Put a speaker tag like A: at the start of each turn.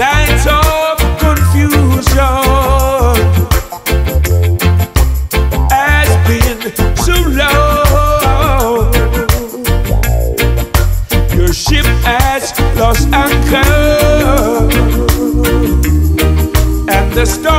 A: of confusion has been too long. Your ship has lost anchor, and the storm.